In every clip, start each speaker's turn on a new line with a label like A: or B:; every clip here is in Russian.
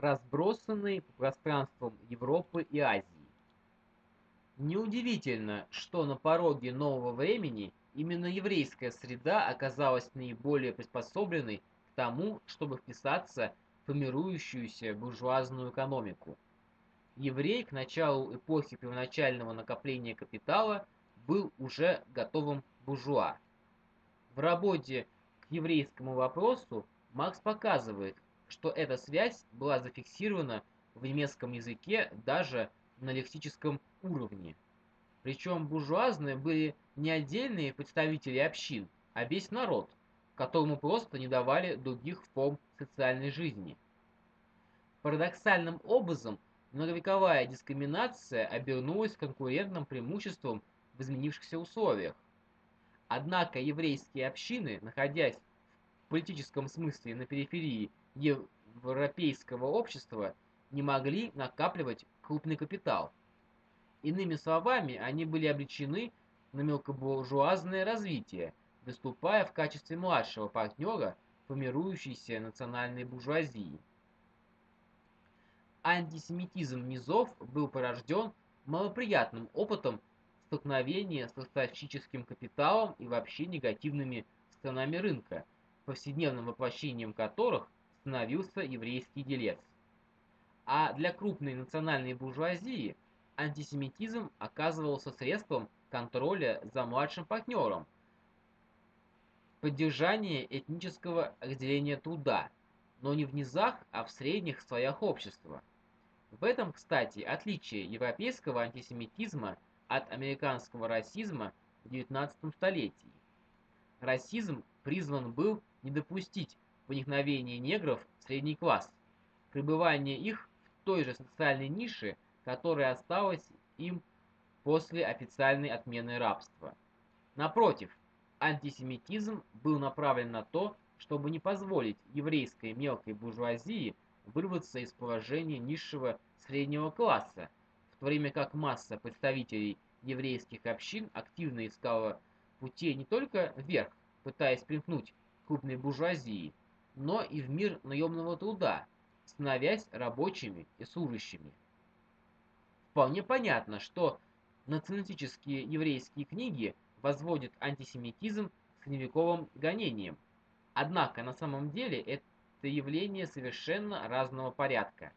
A: разбросанные по пространствам Европы и Азии. Неудивительно, что на пороге нового времени именно еврейская среда оказалась наиболее приспособленной к тому, чтобы вписаться в формирующуюся буржуазную экономику. Еврей к началу эпохи первоначального накопления капитала был уже готовым буржуа. В работе к еврейскому вопросу Маркс показывает, что эта связь была зафиксирована в немецком языке даже на лексическом уровне. Причем буржуазные были не отдельные представители общин, а весь народ, которому просто не давали других форм социальной жизни. Парадоксальным образом многовековая дискриминация обернулась конкурентным преимуществом в изменившихся условиях. Однако еврейские общины, находясь в политическом смысле на периферии европейского общества, не могли накапливать крупный капитал. Иными словами, они были обречены на мелкобуржуазное развитие, выступая в качестве младшего партнера формирующейся национальной буржуазии. Антисемитизм низов был порожден малоприятным опытом столкновения с ростовщическим капиталом и вообще негативными сторонами рынка, повседневным воплощением которых становился еврейский делец. А для крупной национальной буржуазии антисемитизм оказывался средством контроля за младшим партнером, поддержания этнического разделения труда, но не в низах, а в средних слоях общества. В этом, кстати, отличие европейского антисемитизма от американского расизма в XIX столетии. Расизм призван был не допустить проникновения негров в средний класс, пребывание их в той же социальной нише, которая осталась им после официальной отмены рабства. Напротив, антисемитизм был направлен на то, чтобы не позволить еврейской мелкой буржуазии вырваться из положения низшего среднего класса, в то время как масса представителей еврейских общин активно искала пути не только вверх, пытаясь примкнуть к крупной буржуазии, но и в мир наемного труда, становясь рабочими и служащими. Вполне понятно, что националистические еврейские книги возводят антисемитизм к средневековым гонениям. Однако на самом деле это явление совершенно разного порядка.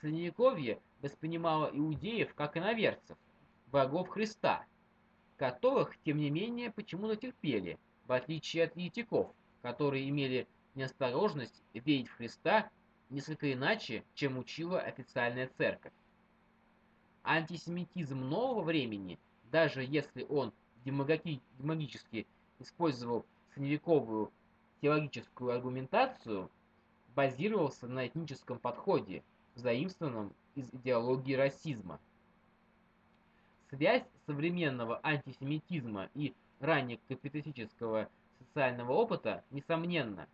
A: Средневековье воспринимало иудеев как иноверцев, врагов Христа, которых, тем не менее, почему-то терпели, в отличие от еретиков, которые имели неосторожность верить в Христа несколько иначе, чем учила официальная церковь. Антисемитизм нового времени, даже если он демагогически использовал средневековую теологическую аргументацию, базировался на этническом подходе, заимствованном из идеологии расизма. Связь современного антисемитизма и раннекапиталистического социального опыта несомненна.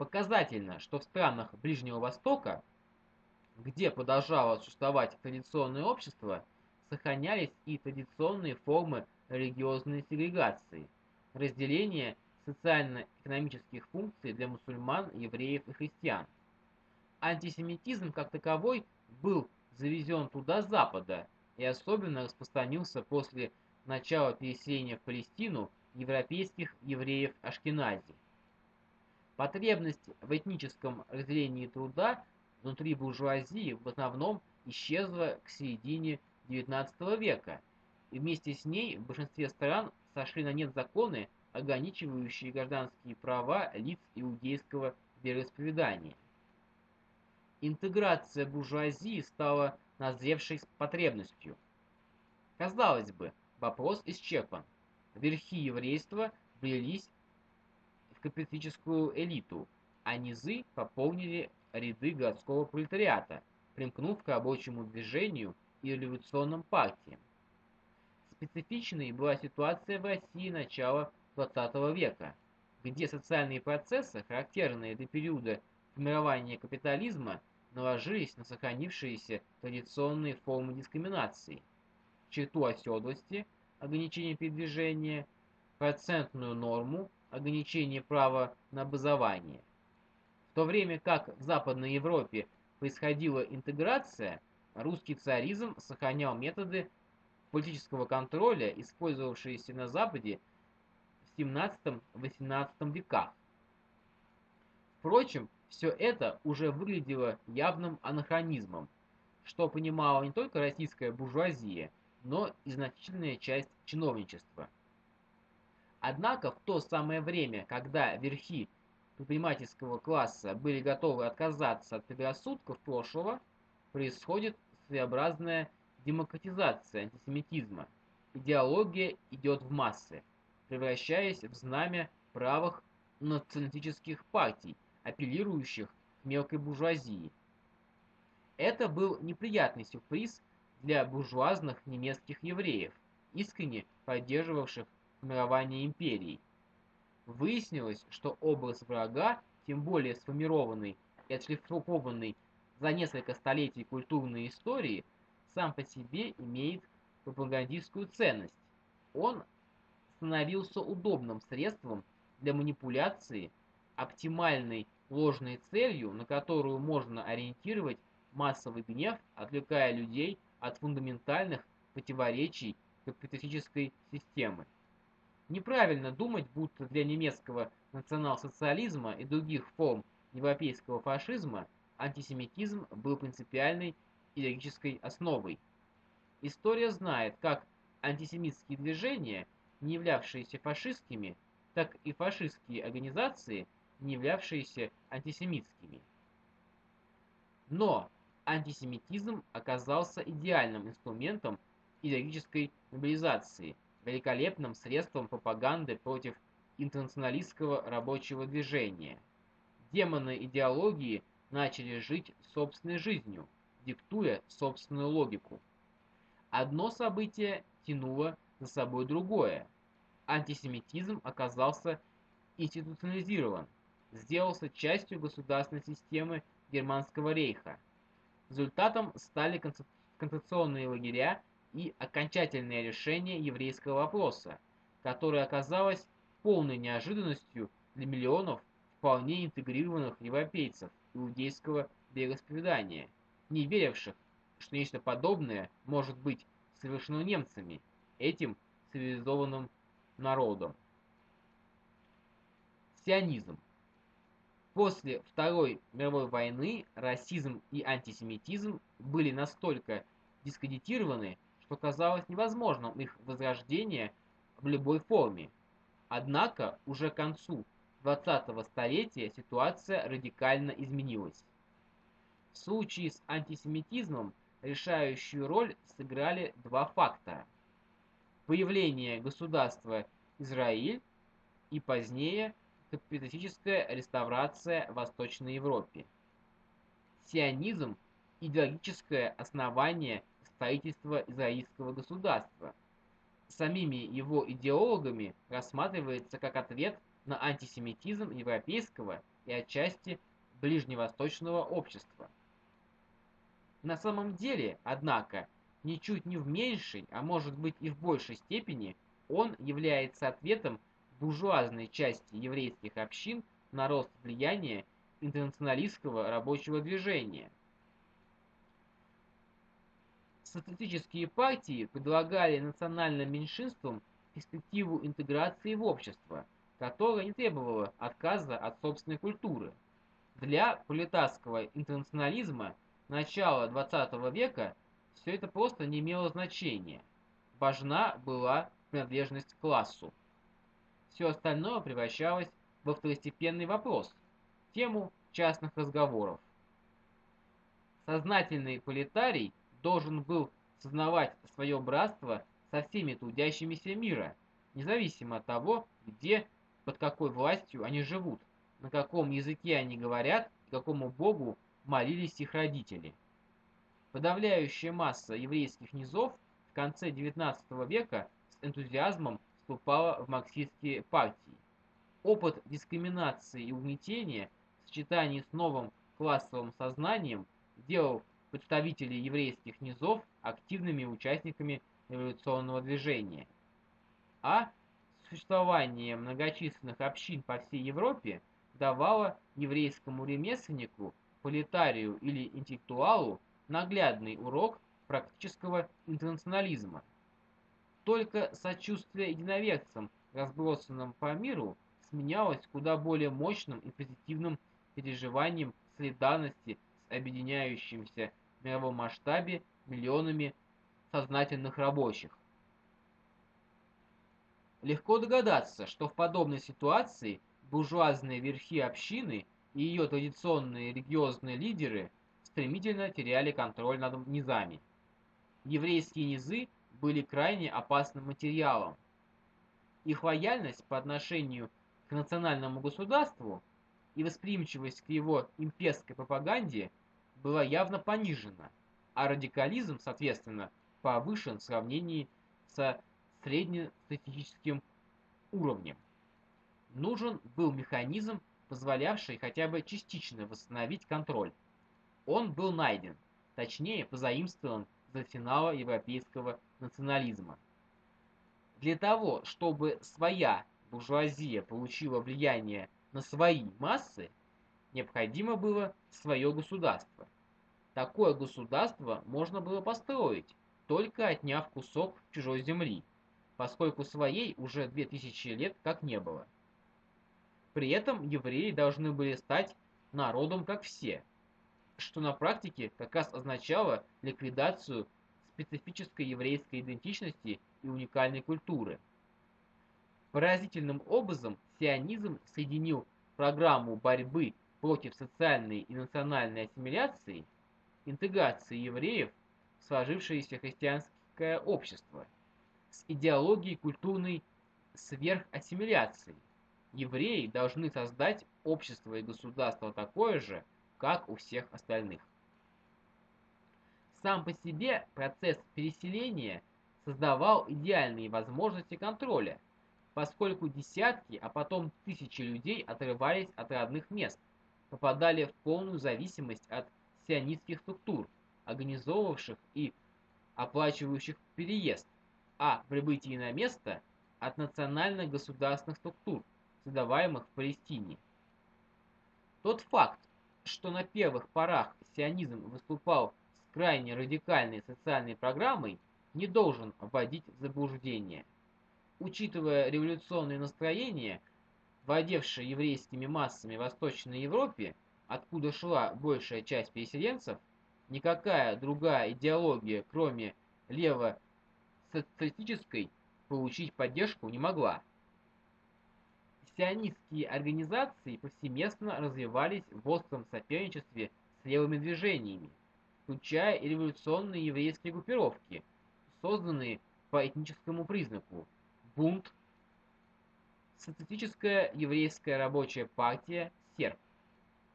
A: Показательно, что в странах Ближнего Востока, где продолжало существовать традиционное общество, сохранялись и традиционные формы религиозной сегрегации, разделения социально-экономических функций для мусульман, евреев и христиан. Антисемитизм как таковой был завезен туда с Запада и особенно распространился после начала переселения в Палестину европейских евреев Ашкенази. Потребность в этническом разделении труда внутри буржуазии в основном исчезла к середине XIX века, и вместе с ней в большинстве стран сошли на нет законы, ограничивающие гражданские права лиц иудейского вероисповедания. Интеграция буржуазии стала назревшей потребностью. Казалось бы, вопрос исчерпан. Верхи еврейства влились капиталистическую элиту, а низы пополнили ряды городского пролетариата, примкнув к рабочему движению и революционным партиям. Специфичной была ситуация в России начала XX века, где социальные процессы, характерные для периода формирования капитализма, наложились на сохранившиеся традиционные формы дискриминации, черту оседлости, ограничение передвижения, процентную норму, ограничение права на образование. В то время как в Западной Европе происходила интеграция, русский царизм сохранял методы политического контроля, использовавшиеся на Западе в 17-18 веках. Впрочем, все это уже выглядело явным анахронизмом, что понимала не только российская буржуазия, но и значительная часть чиновничества. Однако в то самое время, когда верхи предпринимательского класса были готовы отказаться от предрассудков прошлого, происходит своеобразная демократизация антисемитизма. Идеология идет в массы, превращаясь в знамя правых националистических партий, апеллирующих к мелкой буржуазии. Это был неприятный сюрприз для буржуазных немецких евреев, искренне поддерживавших формирование империи. Выяснилось, что образ врага, тем более сформированный и отшлифованный за несколько столетий культурной истории, сам по себе имеет пропагандистскую ценность. Он становился удобным средством для манипуляции оптимальной ложной целью, на которую можно ориентировать массовый гнев, отвлекая людей от фундаментальных противоречий капиталистической системы. Неправильно думать, будто для немецкого национал-социализма и других форм европейского фашизма антисемитизм был принципиальной идеологической основой. История знает, как антисемитские движения, не являвшиеся фашистскими, так и фашистские организации, не являвшиеся антисемитскими. Но антисемитизм оказался идеальным инструментом идеологической мобилизации, великолепным средством пропаганды против интернационалистского рабочего движения. Демоны идеологии начали жить собственной жизнью, диктуя собственную логику. Одно событие тянуло за собой другое. Антисемитизм оказался институционализирован, сделался частью государственной системы Германского рейха. Результатом стали концентрационные лагеря и окончательное решение еврейского вопроса, которое оказалось полной неожиданностью для миллионов вполне интегрированных европейцев иудейского вероисповедания, не веривших, что нечто подобное может быть совершено немцами, этим цивилизованным народом. Сионизм. После Второй мировой войны расизм и антисемитизм были настолько дискредитированы, что казалось невозможным их возрождение в любой форме. Однако уже к концу 20-го столетия ситуация радикально изменилась. В случае с антисемитизмом решающую роль сыграли два фактора. Появление государства Израиль и позднее капиталистическая реставрация в Восточной Европе. Сионизм – идеологическое основание строительства израильского государства. Самими его идеологами рассматривается как ответ на антисемитизм европейского и отчасти ближневосточного общества. На самом деле, однако, ничуть не в меньшей, а может быть и в большей степени, он является ответом буржуазной части еврейских общин на рост влияния интернационалистского рабочего движения. Социалистические партии предлагали национальным меньшинствам перспективу интеграции в общество, которая не требовала отказа от собственной культуры. Для пролетарского интернационализма начала XX века все это просто не имело значения. Важна была принадлежность к классу все остальное превращалось во второстепенный вопрос, тему частных разговоров. Сознательный политарий должен был сознавать свое братство со всеми трудящимися мира, независимо от того, где, под какой властью они живут, на каком языке они говорят и какому богу молились их родители. Подавляющая масса еврейских низов в конце XIX века с энтузиазмом вступала в марксистские партии. Опыт дискриминации и угнетения в сочетании с новым классовым сознанием делал представителей еврейских низов активными участниками революционного движения. А существование многочисленных общин по всей Европе давало еврейскому ремесленнику пролетарию или интеллектуалу наглядный урок практического интернационализма. Только сочувствие единоверцам, разбросанным по миру, сменялось куда более мощным и позитивным переживанием солидарности с объединяющимся мировом масштабе миллионами сознательных рабочих. Легко догадаться, что в подобной ситуации буржуазные верхи общины и ее традиционные религиозные лидеры стремительно теряли контроль над низами. Еврейские низы были крайне опасным материалом. Их лояльность по отношению к национальному государству и восприимчивость к его имперской пропаганде была явно понижена, а радикализм, соответственно, повышен в сравнении со среднестатистическим уровнем. Нужен был механизм, позволявший хотя бы частично восстановить контроль. Он был найден, точнее позаимствован за финала европейского национализма. Для того, чтобы своя буржуазия получила влияние на свои массы, необходимо было свое государство. Такое государство можно было построить, только отняв кусок чужой земли, поскольку своей уже 2000 лет как не было. При этом евреи должны были стать народом как все, что на практике как раз означало ликвидацию специфической еврейской идентичности и уникальной культуры. Поразительным образом сионизм соединил программу борьбы против социальной и национальной ассимиляции, интеграции евреев в сложившееся христианское общество, с идеологией культурной сверхассимиляции. Евреи должны создать общество и государство такое же, как у всех остальных. Сам по себе процесс переселения создавал идеальные возможности контроля, поскольку десятки, а потом тысячи людей отрывались от родных мест, попадали в полную зависимость от сионистских структур, организовывавших и оплачивающих переезд, а прибытие на место от национальных государственных структур, создаваемых в Палестине. Тот факт, что на первых порах сионизм выступал с крайне радикальной социальной программой, не должен вводить в заблуждение. Учитывая революционные настроения, владевшие еврейскими массами в Восточной Европе, откуда шла большая часть переселенцев, никакая другая идеология, кроме лево-социалистической, получить поддержку не могла. Сионистские организации повсеместно развивались в остром соперничестве с левыми движениями, включая и революционные еврейские группировки, созданные по этническому признаку бунт, социалистическая еврейская рабочая партия «Серб».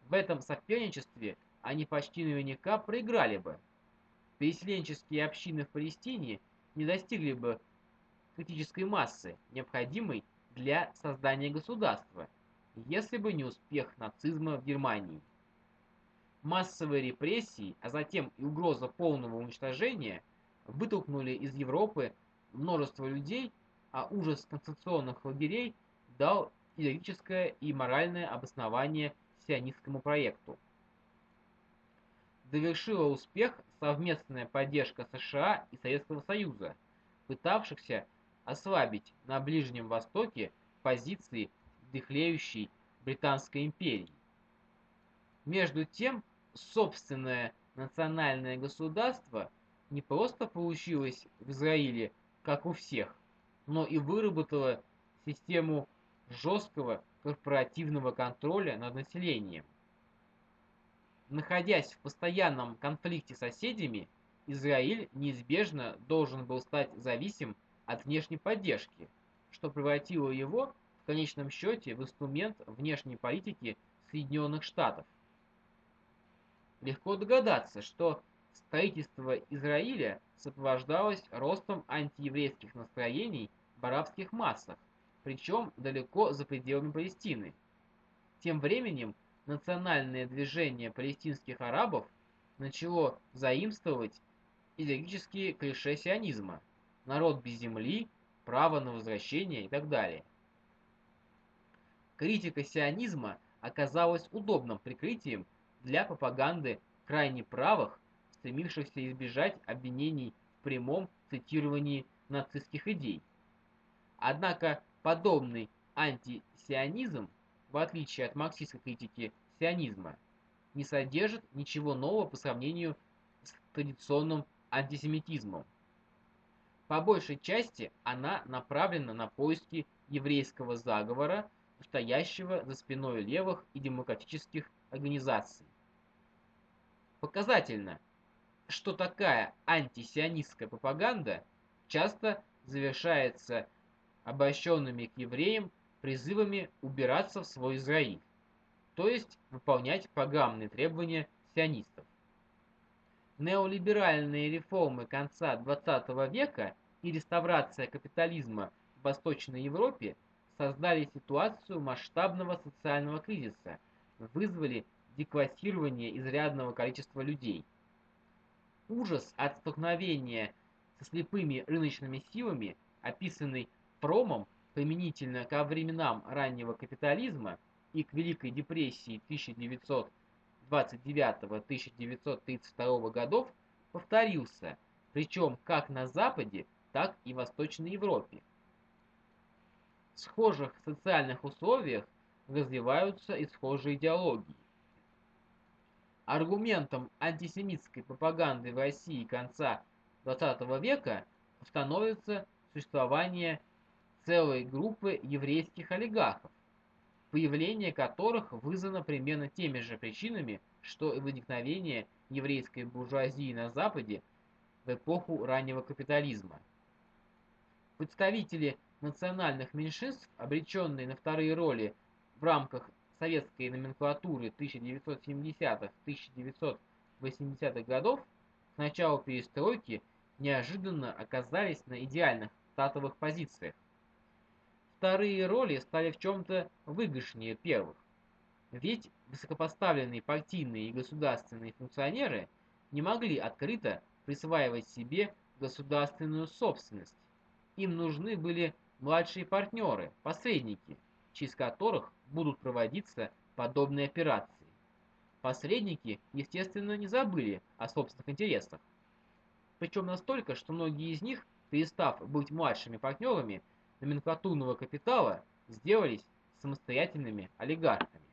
A: В этом соперничестве они почти наверняка проиграли бы. Переселенческие общины в Палестине не достигли бы критической массы, необходимой для создания государства, если бы не успех нацизма в Германии. Массовые репрессии, а затем и угроза полного уничтожения вытолкнули из Европы множество людей, а ужас концентрационных лагерей дал идеологическое и моральное обоснование сионистскому проекту. Довершила успех совместная поддержка США и Советского Союза, пытавшихся ослабить на Ближнем Востоке позиции дыхлеющей Британской империи. Между тем, собственное национальное государство не просто получилось в Израиле, как у всех, но и выработало систему жесткого корпоративного контроля над населением. Находясь в постоянном конфликте с соседями, Израиль неизбежно должен был стать зависим от внешней поддержки, что превратило его в конечном счете в инструмент внешней политики Соединенных Штатов. Легко догадаться, что строительство Израиля сопровождалось ростом антиеврейских настроений в арабских массах, причем далеко за пределами Палестины. Тем временем национальное движение палестинских арабов начало заимствовать идеологические клише сионизма «народ без земли», «право на возвращение» и так далее. Критика сионизма оказалась удобным прикрытием для пропаганды крайне правых, стремившихся избежать обвинений в прямом цитировании нацистских идей. Однако подобный антисионизм, в отличие от марксистской критики сионизма, не содержит ничего нового по сравнению с традиционным антисемитизмом. По большей части она направлена на поиски еврейского заговора, стоящего за спиной левых и демократических организаций. Показательно, что такая антисионистская пропаганда часто завершается обращенными к евреям призывами убираться в свой Израиль, то есть выполнять программные требования сионистов. Неолиберальные реформы конца XX века и реставрация капитализма в Восточной Европе создали ситуацию масштабного социального кризиса, вызвали деклассирование изрядного количества людей. Ужас от столкновения со слепыми рыночными силами, описанный Промом применительно ко временам раннего капитализма и к Великой депрессии 1929-1932 годов, повторился, причем как на Западе, так и в Восточной Европе. В схожих социальных условиях развиваются и схожие идеологии. Аргументом антисемитской пропаганды в России конца XX века становится существование целой группы еврейских олигархов, появление которых вызвано примерно теми же причинами, что и возникновение еврейской буржуазии на Западе в эпоху раннего капитализма. Представители национальных меньшинств, обреченные на вторые роли в рамках советской номенклатуры 1970-1980-х годов, к началу перестройки неожиданно оказались на идеальных статовых позициях. Вторые роли стали в чем-то выигрышнее первых. Ведь высокопоставленные партийные и государственные функционеры не могли открыто присваивать себе государственную собственность. Им нужны были младшие партнеры, посредники, через которых будут проводиться подобные операции. Посредники, естественно, не забыли о собственных интересах. Причем настолько, что многие из них, перестав быть младшими партнерами, номенклатурного капитала сделались самостоятельными олигархами.